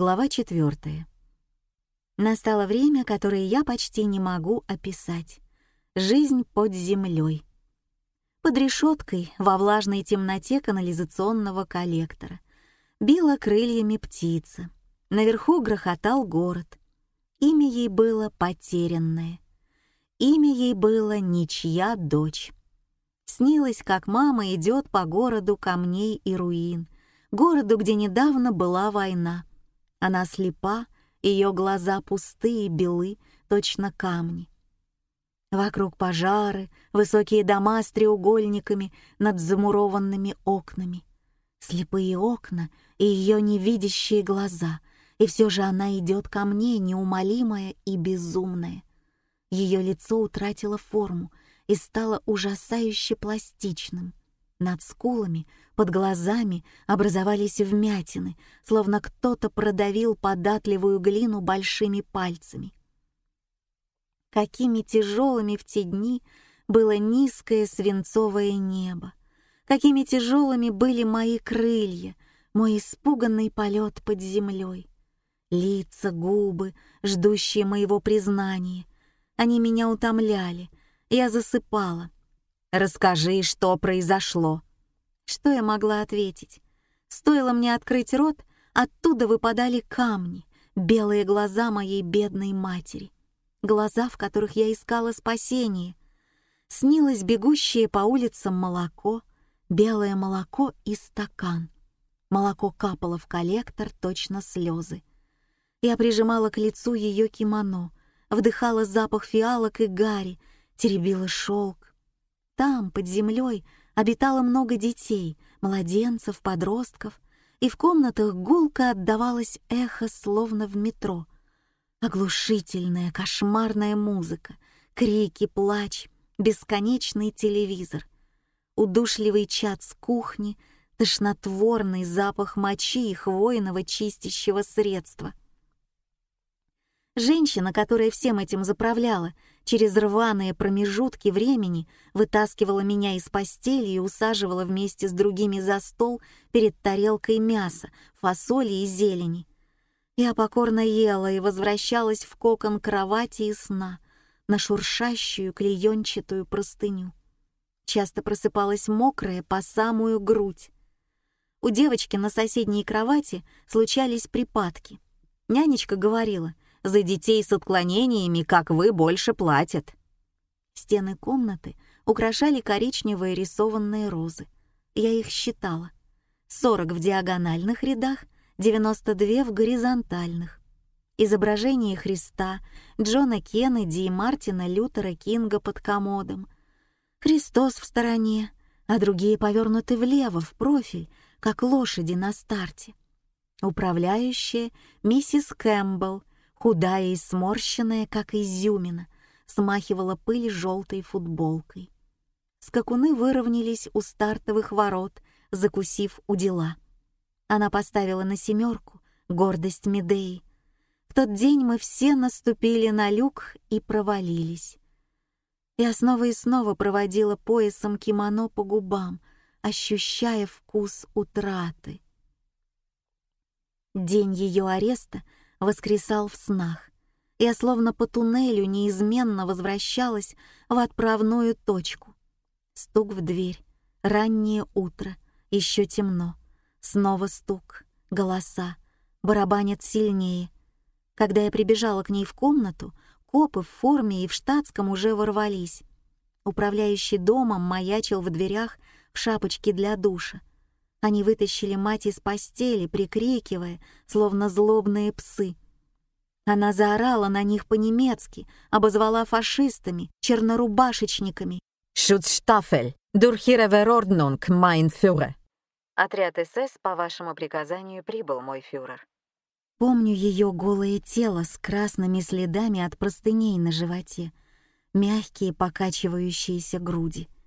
Глава четвертая. Настало время, которое я почти не могу описать. Жизнь под землей. Под решеткой во влажной темноте канализационного коллектора. Била крыльями птица. Наверху грохотал город. Имя ей было Потерянное. Имя ей было Ничья дочь. Снилось, как мама идет по городу камней и руин, городу, где недавно была война. Она слепа, ее глаза пустые и белы, точно камни. Вокруг пожары, высокие дома с треугольниками над замурованными окнами. Слепые окна и ее невидящие глаза, и все же она идет ко мне, неумолимая и безумная. Ее лицо утратило форму и стало ужасающе пластичным. Над скулами, под глазами образовались вмятины, словно кто-то продавил податливую глину большими пальцами. Какими тяжелыми в те дни было низкое свинцовое небо, какими тяжелыми были мои крылья, мой испуганный полет под землей. Лица, губы, ждущие моего признания. Они меня утомляли. Я засыпала, Расскажи, что произошло». Что я могла ответить? Стоило мне открыть рот, оттуда выпадали камни, белые глаза моей бедной матери. Глаза, в которых я искала спасение. Снилось бегущее по улицам молоко, белое молоко и стакан. Молоко капало в коллектор, точно слезы. Я прижимала к лицу ее кимоно, вдыхала запах фиалок и гари, теребила шелк, там, под землей, обитало много детей, младенцев, подростков, и в комнатах гулко отдавалось эхо, словно в метро. Оглушительная, кошмарная музыка, крики, плач, бесконечный телевизор, удушливый чад с кухни, тошнотворный запах мочи и хвойного чистящего средства. Женщина, которая всем этим заправляла, через рваные промежутки времени вытаскивала меня из постели и усаживала вместе с другими за стол перед тарелкой мяса, фасоли и зелени. Я покорно ела и возвращалась в кокон кровати и сна, на шуршащую клеенчатую простыню. Часто просыпалась мокрая по самую грудь. У девочки на соседней кровати случались припадки. Нянечка говорила — за детей с отклонениями, как вы, больше платят». Стены комнаты украшали коричневые рисованные розы. Я их считала. 40 в диагональных рядах, 92 в горизонтальных. Изображение Христа, Джона Кеннеди и Мартина Лютера Кинга под комодом. Христос в стороне, а другие повернуты влево, в профиль, как лошади на старте. Управляющая миссис Кэмпбелл худая и сморщенная, как изюмина, смахивала пыль желтой футболкой. Скакуны выровнялись у стартовых ворот, закусив у дела. Она поставила на семерку гордость Медеи. В тот день мы все наступили на люк и провалились. Я снова и снова проводила поясом кимоно по губам, ощущая вкус утраты. День ее ареста — воскресал в снах. Я словно по туннелю неизменно возвращалась в отправную точку. Стук в дверь, раннее утро, еще темно. Снова стук, голоса, барабанят сильнее. Когда я прибежала к ней в комнату, копы в форме и в штатском уже ворвались. Управляющий домом маячил в дверях в шапочке для душа. Они вытащили мать из постели, прикрикивая, словно злобные псы. Она заорала на них по-немецки, обозвала фашистами, чернорубашечниками. «Шутштафель! Дурхира Верорднунг, майн фюрер!» Отряд СС по вашему приказанию прибыл, мой фюрер. Помню ее голое тело с красными следами от простыней на животе, мягкие покачивающиеся груди —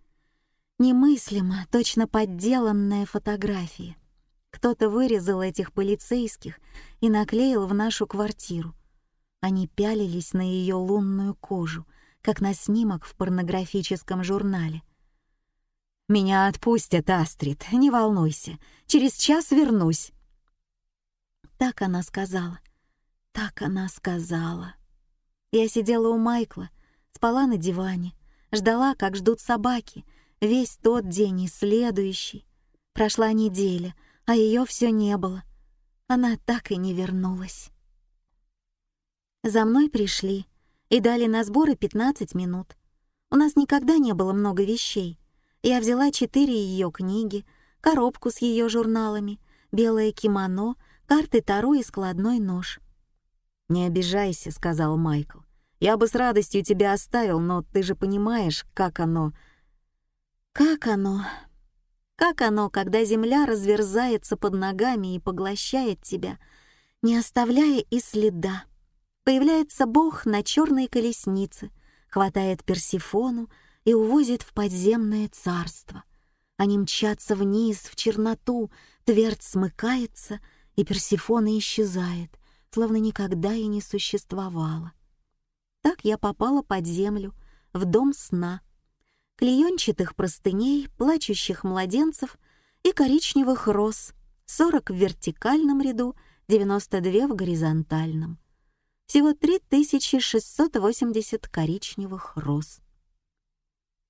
Немыслимо, точно подделанная фотография. Кто-то вырезал этих полицейских и наклеил в нашу квартиру. Они пялились на ее лунную кожу, как на снимок в порнографическом журнале. «Меня отпустят, Астрид, не волнуйся. Через час вернусь». Так она сказала. Так она сказала. Я сидела у Майкла, спала на диване, ждала, как ждут собаки, весь тот день и следующий. Прошла неделя, а ее все не было. Она так и не вернулась. За мной пришли и дали на сборы 15 минут. У нас никогда не было много вещей. Я взяла четыре ее книги, коробку с ее журналами, белое кимоно, карты Таро и складной нож. «Не обижайся», — сказал Майкл. «Я бы с радостью тебя оставил, но ты же понимаешь, как оно...» «Как оно?» Как оно, когда земля разверзается под ногами и поглощает тебя, не оставляя и следа? Появляется Бог на черной колеснице, хватает Персифону и увозит в подземное царство. Они мчатся вниз, в черноту, твердь смыкается, и Персифона исчезает, словно никогда и не существовала. Так я попала под землю, в дом сна — клеенчатых простыней, плачущих младенцев и коричневых роз, 40 в вертикальном ряду, 92 в горизонтальном. Всего 3680 коричневых роз.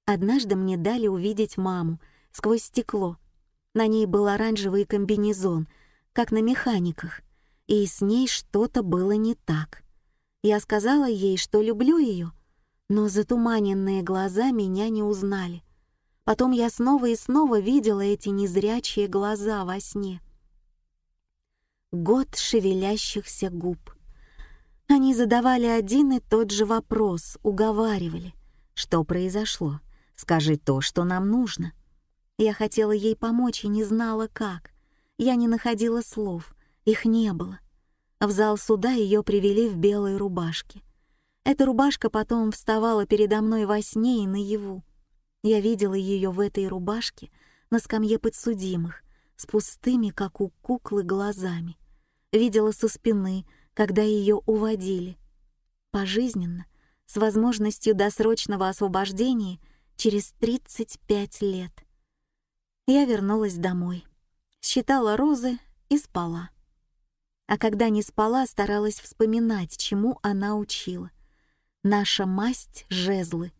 Однажды мне дали увидеть маму сквозь стекло. На ней был оранжевый комбинезон, как на механиках, и с ней что-то было не так. Я сказала ей, что люблю ее, но затуманенные глаза меня не узнали. Потом я снова и снова видела эти незрячие глаза во сне. Год шевелящихся губ. Они задавали один и тот же вопрос, уговаривали. Что произошло? Скажи то, что нам нужно. Я хотела ей помочь и не знала, как. Я не находила слов, их не было. В зал суда ее привели в белой рубашке. Эта рубашка потом вставала передо мной во сне и наяву. Я видела ее в этой рубашке на скамье подсудимых, с пустыми, как у куклы, глазами. Видела со спины, когда ее уводили. Пожизненно, с возможностью досрочного освобождения через 35 лет. Я вернулась домой, считала розы и спала. А когда не спала, старалась вспоминать, чему она учила — Наша масть — жезлы.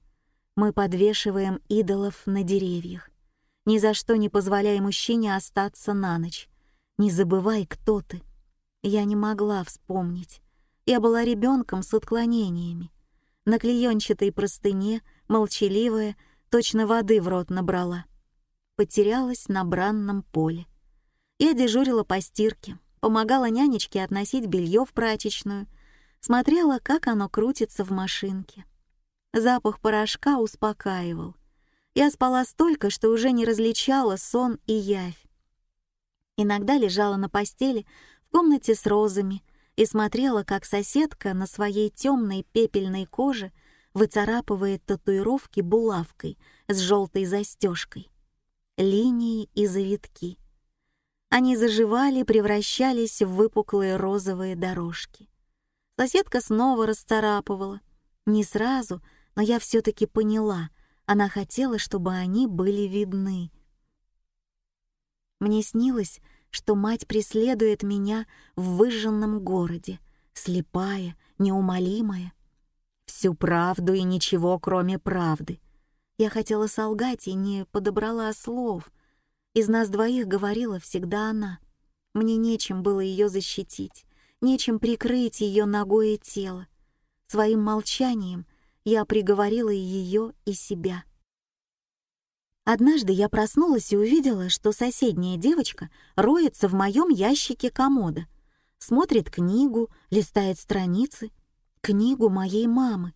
Мы подвешиваем идолов на деревьях. Ни за что не позволяй мужчине остаться на ночь. Не забывай, кто ты. Я не могла вспомнить. Я была ребенком с отклонениями. На клеенчатой простыне, молчаливая, точно воды в рот набрала. Потерялась на бранном поле. Я дежурила по стирке, помогала нянечке относить белье в прачечную — смотрела, как оно крутится в машинке. Запах порошка успокаивал. Я спала столько, что уже не различала сон и явь. Иногда лежала на постели в комнате с розами и смотрела, как соседка на своей темной пепельной коже выцарапывает татуировки булавкой с желтой застежкой, линии и завитки. Они заживали, превращались в выпуклые розовые дорожки. Соседка снова расцарапывала. Не сразу, но я все-таки поняла. Она хотела, чтобы они были видны. Мне снилось, что мать преследует меня в выжженном городе, слепая, неумолимая. Всю правду и ничего, кроме правды. Я хотела солгать и не подобрала слов. Из нас двоих говорила всегда она. Мне нечем было ее защитить нечем прикрыть ее ногое тело. Своим молчанием я приговорила ее и себя. Однажды я проснулась и увидела, что соседняя девочка роется в моем ящике комода, смотрит книгу, листает страницы, книгу моей мамы,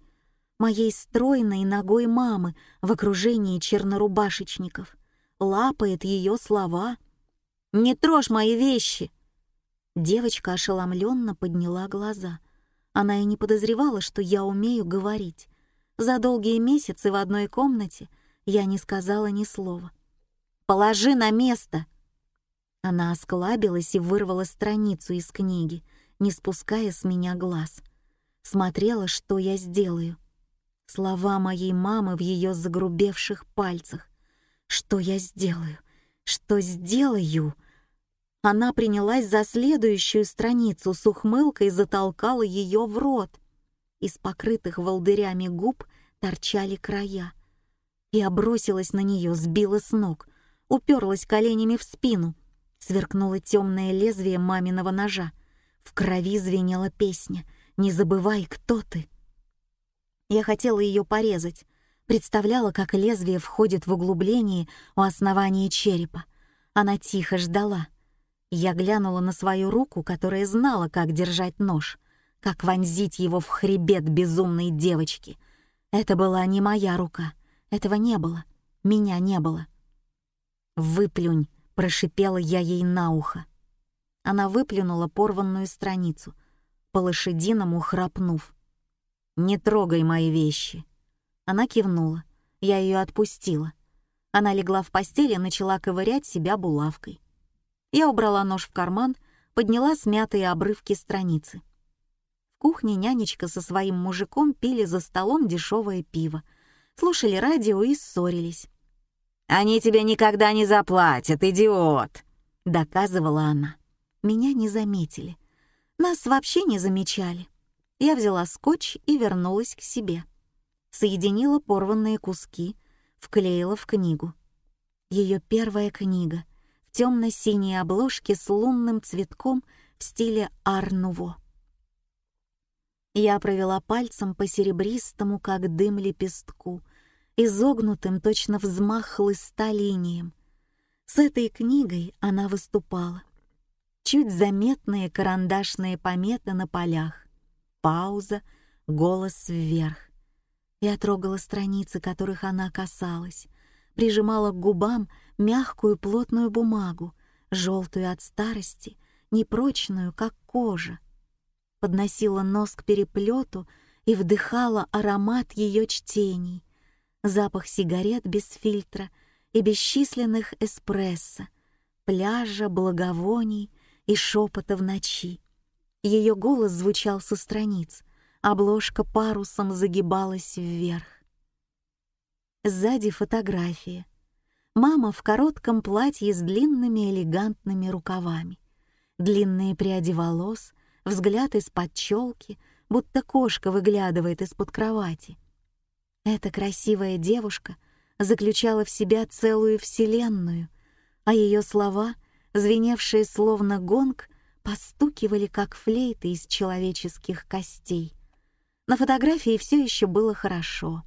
моей стройной ногой мамы в окружении чернорубашечников, лапает ее слова. «Не трожь мои вещи!» Девочка ошеломленно подняла глаза. Она и не подозревала, что я умею говорить. За долгие месяцы в одной комнате я не сказала ни слова. «Положи на место!» Она осклабилась и вырвала страницу из книги, не спуская с меня глаз. Смотрела, что я сделаю. Слова моей мамы в ее загрубевших пальцах. «Что я сделаю? Что сделаю?» Она принялась за следующую страницу с ухмылкой затолкала ее в рот. Из покрытых волдырями губ торчали края. Я бросилась на нее, сбила с ног, уперлась коленями в спину. Сверкнуло темное лезвие маминого ножа. В крови звенела песня «Не забывай, кто ты». Я хотела ее порезать, представляла, как лезвие входит в углубление у основания черепа. Она тихо ждала. Я глянула на свою руку, которая знала, как держать нож, как вонзить его в хребет безумной девочки. Это была не моя рука. Этого не было. Меня не было. «Выплюнь», — прошипела я ей на ухо. Она выплюнула порванную страницу, по-лошадиному храпнув. «Не трогай мои вещи». Она кивнула. Я ее отпустила. Она легла в постель и начала ковырять себя булавкой. Я убрала нож в карман, подняла смятые обрывки страницы. В кухне нянечка со своим мужиком пили за столом дешевое пиво, слушали радио и ссорились. «Они тебе никогда не заплатят, идиот!» — доказывала она. Меня не заметили. Нас вообще не замечали. Я взяла скотч и вернулась к себе. Соединила порванные куски, вклеила в книгу. Ее первая книга темно-синей обложке с лунным цветком в стиле ар-нуво. Я провела пальцем по серебристому, как дым лепестку, изогнутым точно взмах хлыста линиям. С этой книгой она выступала. Чуть заметные карандашные пометы на полях. Пауза, голос вверх. Я трогала страницы, которых она касалась, прижимала к губам мягкую плотную бумагу, желтую от старости, непрочную, как кожа подносила нос к переплету и вдыхала аромат ее чтений, запах сигарет без фильтра и бесчисленных эспрессо, пляжа, благовоний и шепота в ночи. Ее голос звучал со страниц, обложка парусом загибалась вверх. Сзади фотография. Мама в коротком платье с длинными элегантными рукавами. Длинные пряди волос — взгляд из-под челки, будто кошка выглядывает из-под кровати. Эта красивая девушка заключала в себя целую вселенную, а ее слова, звеневшие словно гонг, постукивали, как флейты из человеческих костей. На фотографии все еще было хорошо.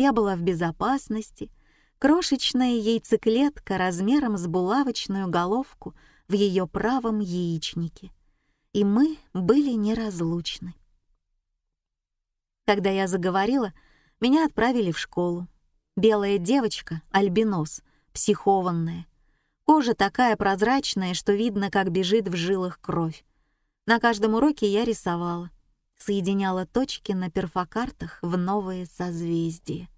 Я была в безопасности, крошечная яйцеклетка размером с булавочную головку в ее правом яичнике и мы были неразлучны. Когда я заговорила, меня отправили в школу. Белая девочка, альбинос, психованная. Кожа такая прозрачная, что видно, как бежит в жилах кровь. На каждом уроке я рисовала, соединяла точки на перфокартах в новые созвездия.